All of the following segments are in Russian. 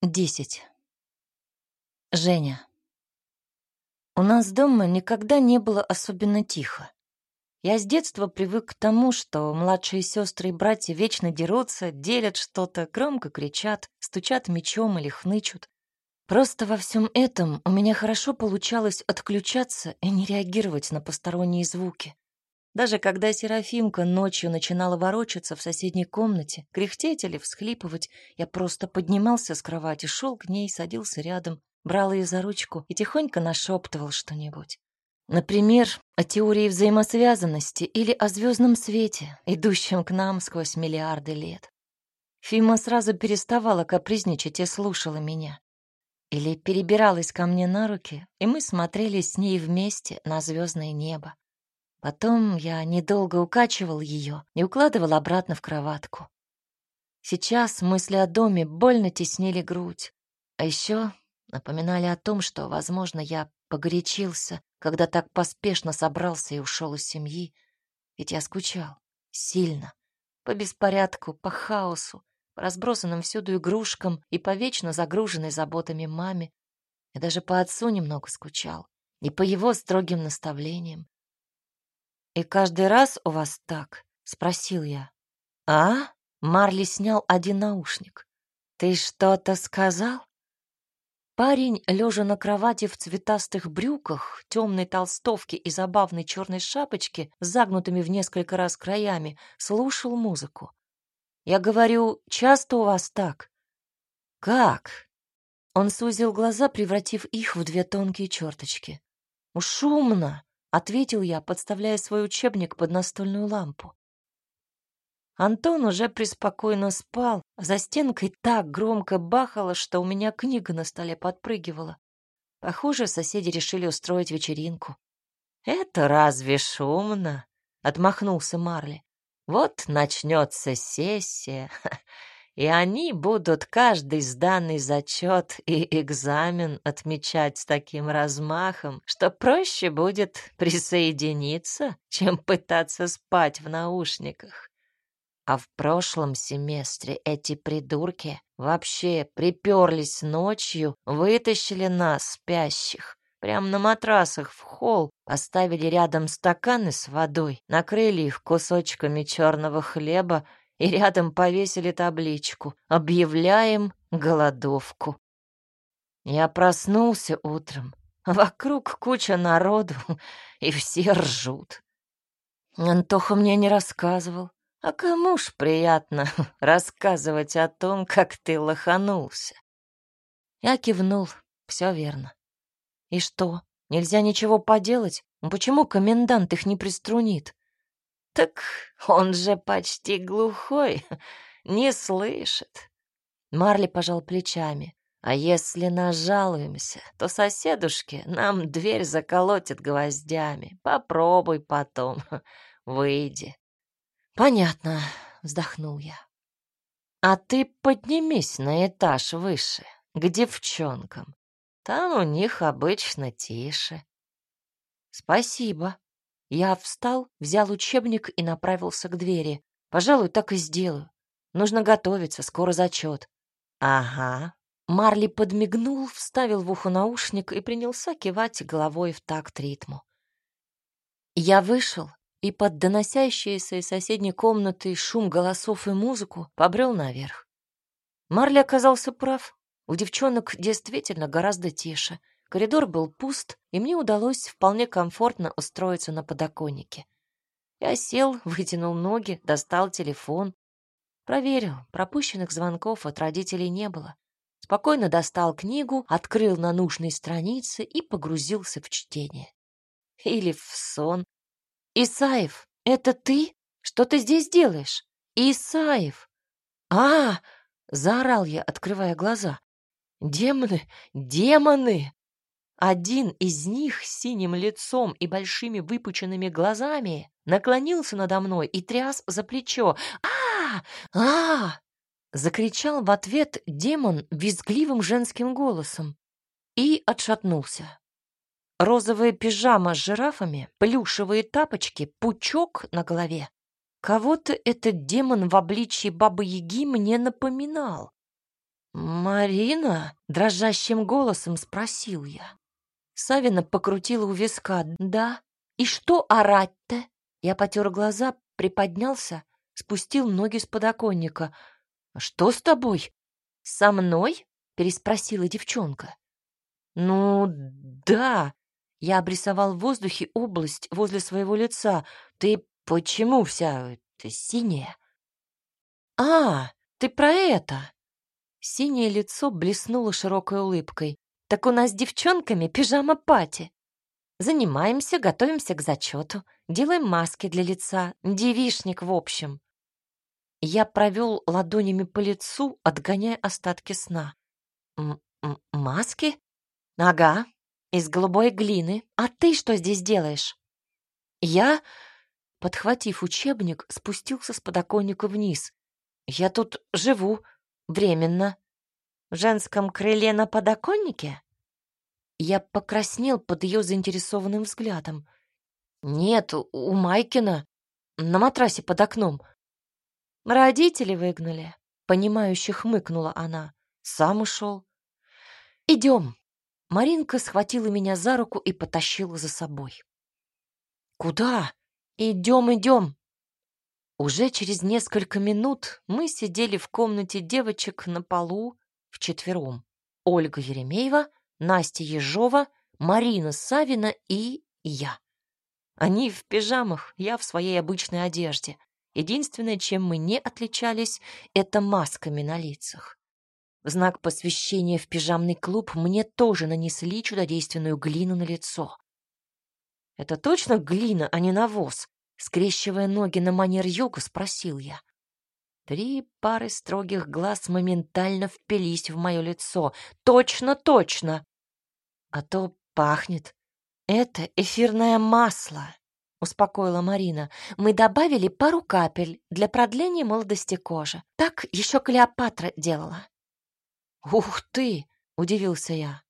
Десять. Женя. У нас дома никогда не было особенно тихо. Я с детства привык к тому, что младшие сестры и братья вечно дерутся, делят что-то, громко кричат, стучат мечом или хнычут. Просто во всем этом у меня хорошо получалось отключаться и не реагировать на посторонние звуки. Даже когда Серафимка ночью начинала ворочаться в соседней комнате, кряхтеть или всхлипывать, я просто поднимался с кровати, шел к ней, садился рядом, брал ее за ручку и тихонько нашептывал что-нибудь. Например, о теории взаимосвязанности или о звездном свете, идущем к нам сквозь миллиарды лет. Фима сразу переставала капризничать и слушала меня. Или перебиралась ко мне на руки, и мы смотрели с ней вместе на звездное небо. Потом я недолго укачивал ее и укладывал обратно в кроватку. Сейчас мысли о доме больно теснили грудь, а еще напоминали о том, что, возможно, я погорячился, когда так поспешно собрался и ушел из семьи, ведь я скучал сильно, по беспорядку, по хаосу, по разбросанным всюду игрушкам и по вечно загруженной заботами маме. Я даже по отцу немного скучал, и по его строгим наставлениям. «И каждый раз у вас так?» — спросил я. «А?» — Марли снял один наушник. «Ты что-то сказал?» Парень, лежа на кровати в цветастых брюках, темной толстовке и забавной черной шапочке загнутыми в несколько раз краями, слушал музыку. Я говорю, часто у вас так? Как? Он сузил глаза, превратив их в две тонкие черточки. Шумно, — ответил я, подставляя свой учебник под настольную лампу. Антон уже преспокойно спал, за стенкой так громко бахало, что у меня книга на столе подпрыгивала. Похоже, соседи решили устроить вечеринку. «Это разве шумно?» — отмахнулся Марли. «Вот начнется сессия, и они будут каждый сданный зачет и экзамен отмечать с таким размахом, что проще будет присоединиться, чем пытаться спать в наушниках. А в прошлом семестре эти придурки вообще приперлись ночью, вытащили нас, спящих, прямо на матрасах в холл, поставили рядом стаканы с водой, накрыли их кусочками черного хлеба и рядом повесили табличку «Объявляем голодовку». Я проснулся утром, вокруг куча народу, и все ржут. Антоха мне не рассказывал. А кому ж приятно рассказывать о том, как ты лоханулся? Я кивнул, все верно. И что, нельзя ничего поделать? Почему комендант их не приструнит? Так он же почти глухой, не слышит. Марли пожал плечами. А если нажалуемся, то соседушки нам дверь заколотят гвоздями. Попробуй потом, выйди. Понятно, вздохнул я. А ты поднимись на этаж выше, к девчонкам. Там у них обычно тише. Спасибо, я встал, взял учебник и направился к двери. Пожалуй, так и сделаю. Нужно готовиться, скоро зачет. Ага. Марли подмигнул, вставил в ухо наушник и принялся кивать головой в такт ритму. Я вышел и под доносящиеся из соседней комнаты шум голосов и музыку побрел наверх. Марли оказался прав. У девчонок действительно гораздо тише — Коридор был пуст, и мне удалось вполне комфортно устроиться на подоконнике. Я сел, вытянул ноги, достал телефон. Проверил, пропущенных звонков от родителей не было. Спокойно достал книгу, открыл на нужной странице и погрузился в чтение. Или в сон. «Исаев, это ты? Что ты здесь делаешь? Исаев!» «А!» — заорал я, открывая глаза. «Демоны! Демоны!» Один из них с синим лицом и большими выпученными глазами наклонился надо мной и тряс за плечо. а а Закричал в ответ демон визгливым женским голосом и отшатнулся. Розовая пижама с жирафами, плюшевые тапочки, пучок на голове. Кого-то этот демон в обличье Бабы-Яги мне напоминал. «Марина?» — дрожащим голосом спросил я. Савина покрутила у виска. «Да? И что орать-то?» Я потер глаза, приподнялся, спустил ноги с подоконника. «Что с тобой?» «Со мной?» — переспросила девчонка. «Ну, да». Я обрисовал в воздухе область возле своего лица. «Ты почему вся ты синяя?» «А, ты про это!» Синее лицо блеснуло широкой улыбкой. «Так у нас с девчонками пижама-пати. Занимаемся, готовимся к зачету, делаем маски для лица, девишник в общем». Я провел ладонями по лицу, отгоняя остатки сна. М -м «Маски? Ага, из голубой глины. А ты что здесь делаешь?» Я, подхватив учебник, спустился с подоконника вниз. «Я тут живу, временно. В женском крыле на подоконнике?» Я покраснел под ее заинтересованным взглядом. «Нет, у Майкина. На матрасе под окном. Родители выгнали. Понимающе хмыкнула она. Сам ушел. Идем. Маринка схватила меня за руку и потащила за собой. Куда? Идем, идем. Уже через несколько минут мы сидели в комнате девочек на полу вчетвером. Ольга Еремеева, Настя Ежова, Марина Савина и я. Они в пижамах, я в своей обычной одежде. Единственное, чем мы не отличались, это масками на лицах. В знак посвящения в пижамный клуб мне тоже нанесли чудодейственную глину на лицо. «Это точно глина, а не навоз?» Скрещивая ноги на манер йога, спросил я. Три пары строгих глаз моментально впились в мое лицо. «Точно, точно!» «А то пахнет. Это эфирное масло!» — успокоила Марина. «Мы добавили пару капель для продления молодости кожи. Так еще Клеопатра делала». «Ух ты!» — удивился я.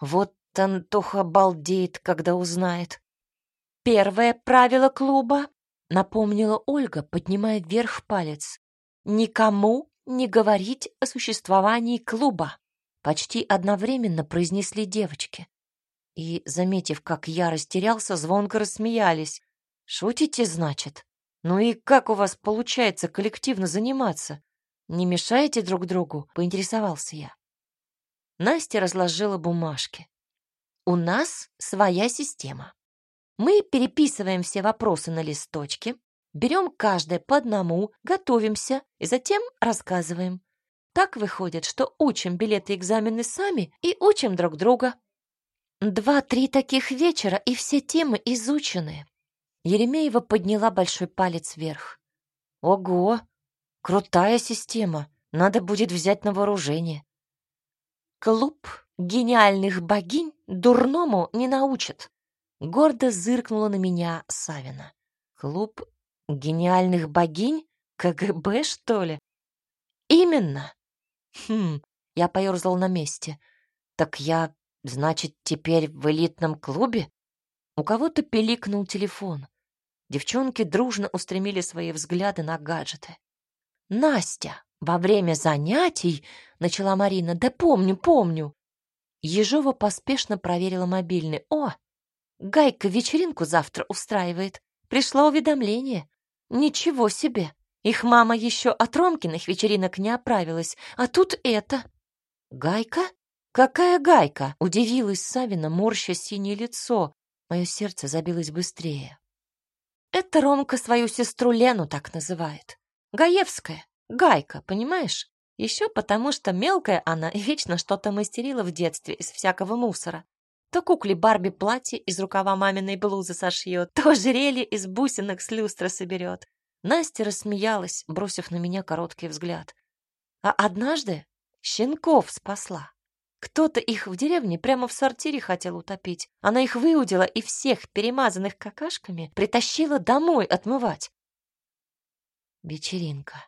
«Вот Антоха балдеет, когда узнает». «Первое правило клуба», — напомнила Ольга, поднимая вверх палец. «Никому не говорить о существовании клуба», — почти одновременно произнесли девочки. И, заметив, как я растерялся, звонко рассмеялись. Шутите, значит? Ну и как у вас получается коллективно заниматься? Не мешаете друг другу? Поинтересовался я. Настя разложила бумажки. У нас своя система. Мы переписываем все вопросы на листочке, берем каждое по одному, готовимся и затем рассказываем. Так выходит, что учим билеты экзамены сами и учим друг друга. Два-три таких вечера, и все темы изучены. Еремеева подняла большой палец вверх. Ого, крутая система. Надо будет взять на вооружение. Клуб гениальных богинь дурному не научит. Гордо зыркнула на меня Савина. Клуб гениальных богинь? КГБ, что ли? Именно. Хм, я поерзал на месте. Так я, значит, теперь в элитном клубе? У кого-то пиликнул телефон. Девчонки дружно устремили свои взгляды на гаджеты. «Настя, во время занятий...» — начала Марина. «Да помню, помню». Ежова поспешно проверила мобильный. «О, Гайка вечеринку завтра устраивает. Пришло уведомление. Ничего себе! Их мама еще от Ромкиных вечеринок не оправилась, а тут это. Гайка? Какая Гайка? Удивилась Савина, морща синее лицо. Мое сердце забилось быстрее. Это Ромка свою сестру Лену так называет. Гаевская, Гайка, понимаешь? Еще потому, что мелкая она и вечно что-то мастерила в детстве из всякого мусора. То кукле Барби платье из рукава маминой блузы сошьет, то ожерелье из бусинок с люстры соберет. Настя рассмеялась, бросив на меня короткий взгляд. А однажды щенков спасла. Кто-то их в деревне прямо в сортире хотел утопить. Она их выудила и всех перемазанных какашками притащила домой отмывать. Вечеринка.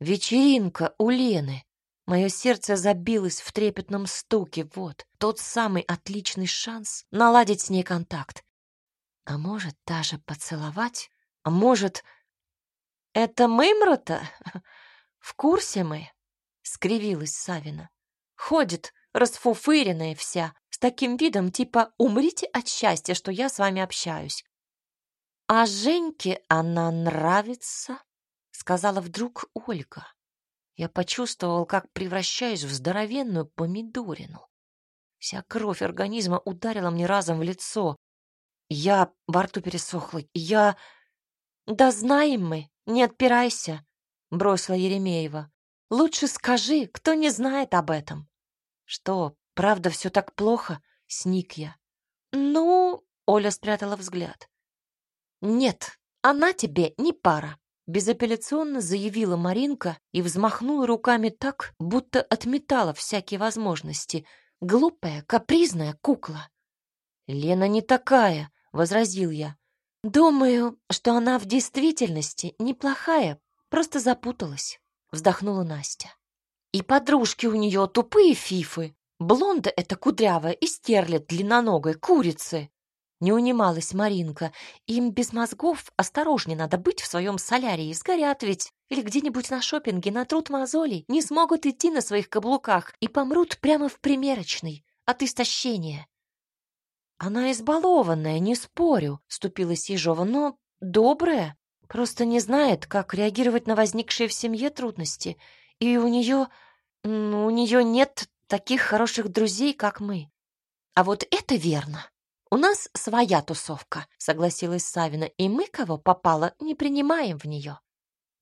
Вечеринка у Лены. Мое сердце забилось в трепетном стуке. Вот, тот самый отличный шанс наладить с ней контакт. А может, даже поцеловать? А может... Это Мымра-то? В курсе мы? Скривилась Савина. Ходит, расфуфыренная вся, с таким видом типа «умрите от счастья, что я с вами общаюсь». «А Женьке она нравится», — сказала вдруг Ольга. Я почувствовал, как превращаюсь в здоровенную помидорину. Вся кровь организма ударила мне разом в лицо. Я во рту пересохла. Я... «Да знаем мы, не отпирайся», — бросила Еремеева. «Лучше скажи, кто не знает об этом». «Что, правда все так плохо?» — сник я. «Ну...» — Оля спрятала взгляд. «Нет, она тебе не пара», — безапелляционно заявила Маринка и взмахнула руками так, будто отметала всякие возможности. Глупая, капризная кукла. «Лена не такая», — возразил я. «Думаю, что она в действительности неплохая, просто запуталась», — вздохнула Настя. «И подружки у нее тупые фифы. Блонда эта кудрявая и стерлит длинноногой курицы». Не унималась Маринка. Им без мозгов осторожнее надо быть в своем солярии. Сгорят ведь. Или где-нибудь на шопинге натрут мозолей, не смогут идти на своих каблуках и помрут прямо в примерочной от истощения. Она избалованная, не спорю, вступилась Ежова, но добрая, просто не знает, как реагировать на возникшие в семье трудности. И у нее, ну, у нее нет таких хороших друзей, как мы. А вот это верно. У нас своя тусовка, согласилась Савина, и мы, кого попало, не принимаем в нее.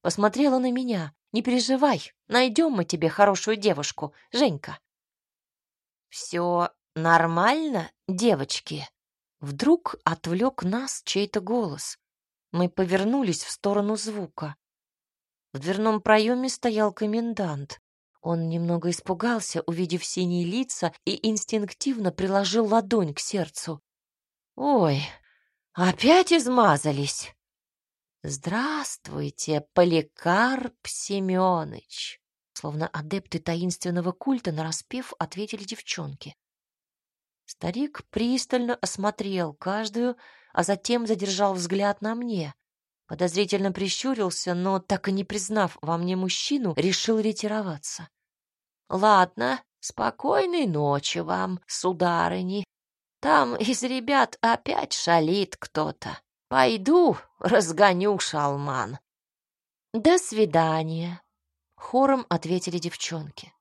Посмотрела на меня. Не переживай, найдем мы тебе хорошую девушку, Женька. Все «Нормально, девочки?» Вдруг отвлек нас чей-то голос. Мы повернулись в сторону звука. В дверном проеме стоял комендант. Он немного испугался, увидев синие лица, и инстинктивно приложил ладонь к сердцу. «Ой, опять измазались!» «Здравствуйте, Поликарп Семёныч!» Словно адепты таинственного культа нараспев ответили девчонки. Старик пристально осмотрел каждую, а затем задержал взгляд на мне. Подозрительно прищурился, но, так и не признав во мне мужчину, решил ретироваться. «Ладно, спокойной ночи вам, сударыни. Там из ребят опять шалит кто-то. Пойду разгоню шалман». «До свидания», — хором ответили девчонки.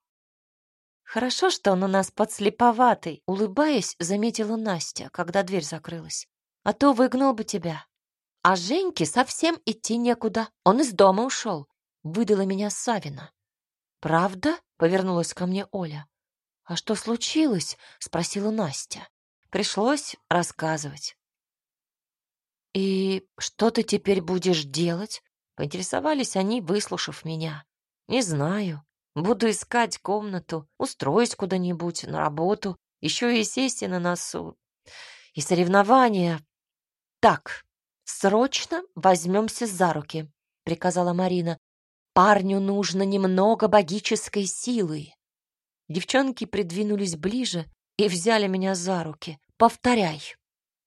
Хорошо, что он у нас подслеповатый, улыбаясь, заметила Настя, когда дверь закрылась. А то выгнал бы тебя. А Женьке совсем идти некуда. Он из дома ушел. Выдала меня Савина. Правда? Повернулась ко мне Оля. А что случилось? Спросила Настя. Пришлось рассказывать. «И что ты теперь будешь делать?» — поинтересовались они, выслушав меня. «Не знаю. Буду искать комнату, устроюсь куда-нибудь на работу, еще и сесть на носу. И соревнования. Так, срочно возьмемся за руки, приказала Марина. Парню нужно немного магической силы. Девчонки придвинулись ближе и взяли меня за руки. Повторяй.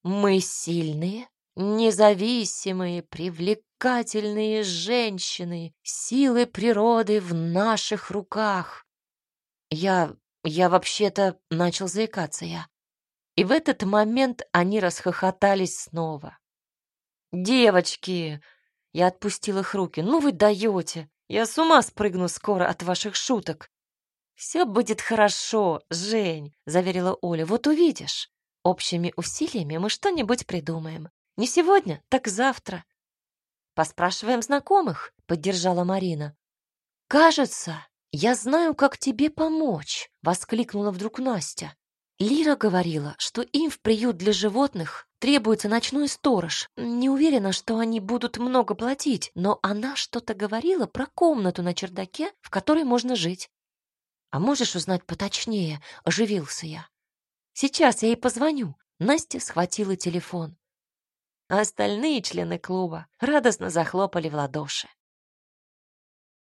Мы сильные, независимые, привлекательные женщины, силы природы в наших руках. Я... я вообще-то начал заикаться я. И в этот момент они расхохотались снова. «Девочки!» Я отпустил их руки. «Ну вы даете! Я с ума спрыгну скоро от ваших шуток!» «Все будет хорошо, Жень», — заверила Оля. «Вот увидишь. Общими усилиями мы что-нибудь придумаем. Не сегодня, так завтра. Поспрашиваем знакомых, поддержала Марина. Кажется, я знаю, как тебе помочь, воскликнула вдруг Настя. Лира говорила, что им в приют для животных требуется ночной сторож. Не уверена, что они будут много платить, но она что-то говорила про комнату на чердаке, в которой можно жить. А можешь узнать поточнее? Оживился я. Сейчас я ей позвоню. Настя схватила телефон а остальные члены клуба радостно захлопали в ладоши.